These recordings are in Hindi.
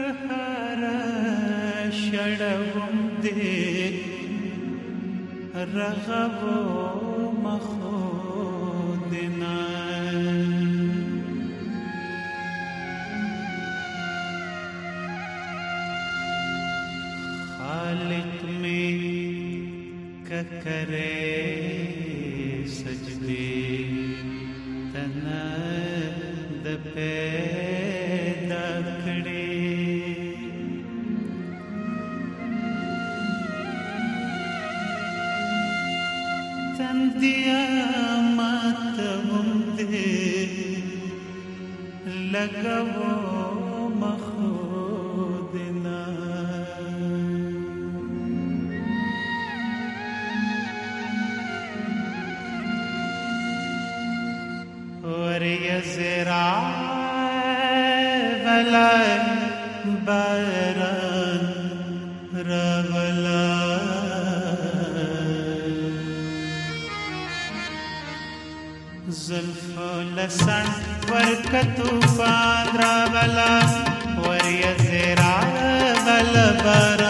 हर षडवं दे रगवो मखोदना खालिक में ककरे सजदे तन दपे दिया मातम दे लगवो मखोदना। और यजरा वला रवला। जुल्फो लसण वर्क तूफान रावला वर्य से रावल बरा।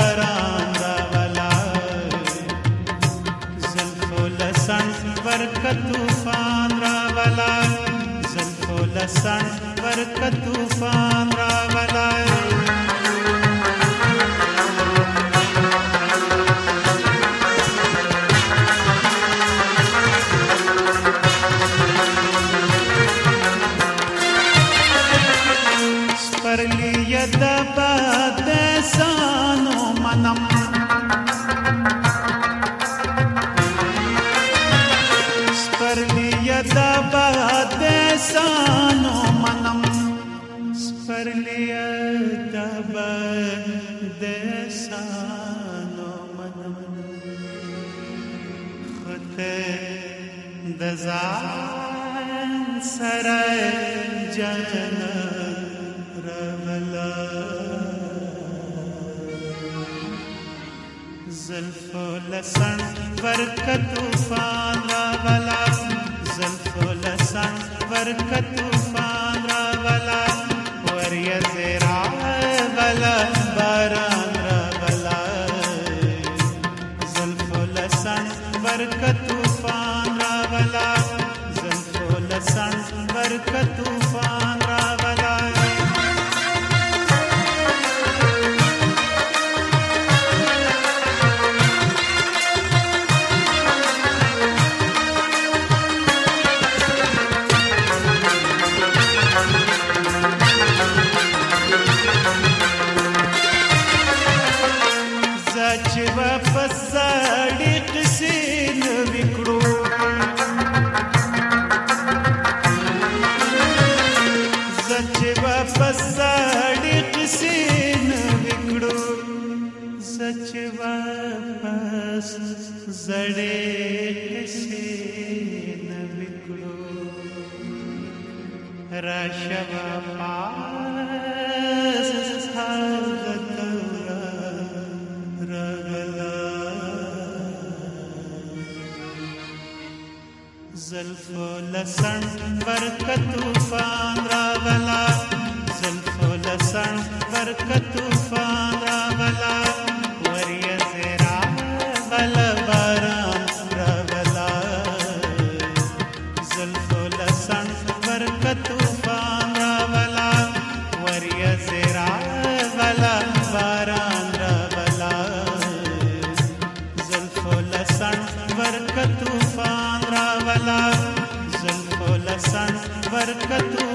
लसन वर्क तूफ़ान रावला। जुल्फो लसन वर्क तूफ़ान रावला। दजान सरंजन रमला जुल्फो लसन वर्क तूफान रावला जुल्फो लसन वर्क तूफान रावला और ये जरा वला तू गले से न बिगड़ो रशव जुल्फो लसण बरकत तूफ़ान रावला जुल्फो लसण बरकत। बरकत